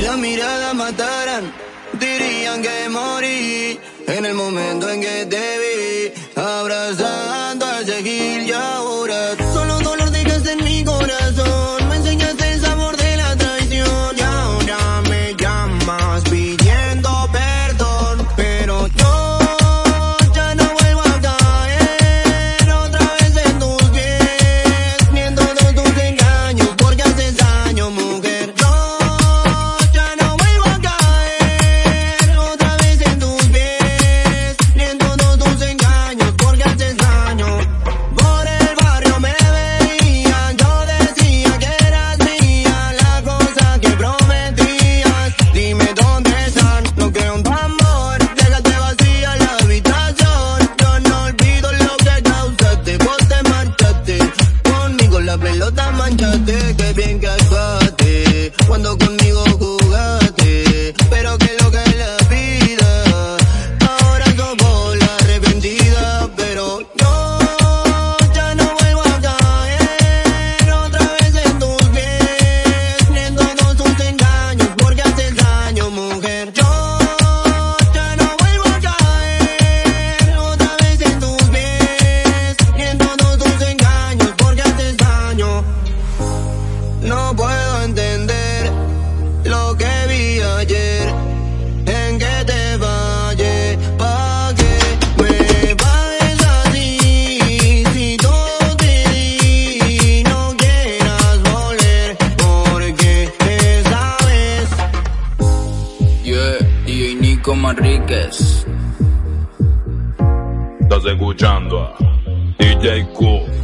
Si la mirada mataran, dirían que morí en el momento en que te vi, abrazando a seguir yo. hablarme lo Yeah, DJ Nico Manríquez. Estás escuchando a DJ Cool.